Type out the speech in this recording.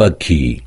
पक्षी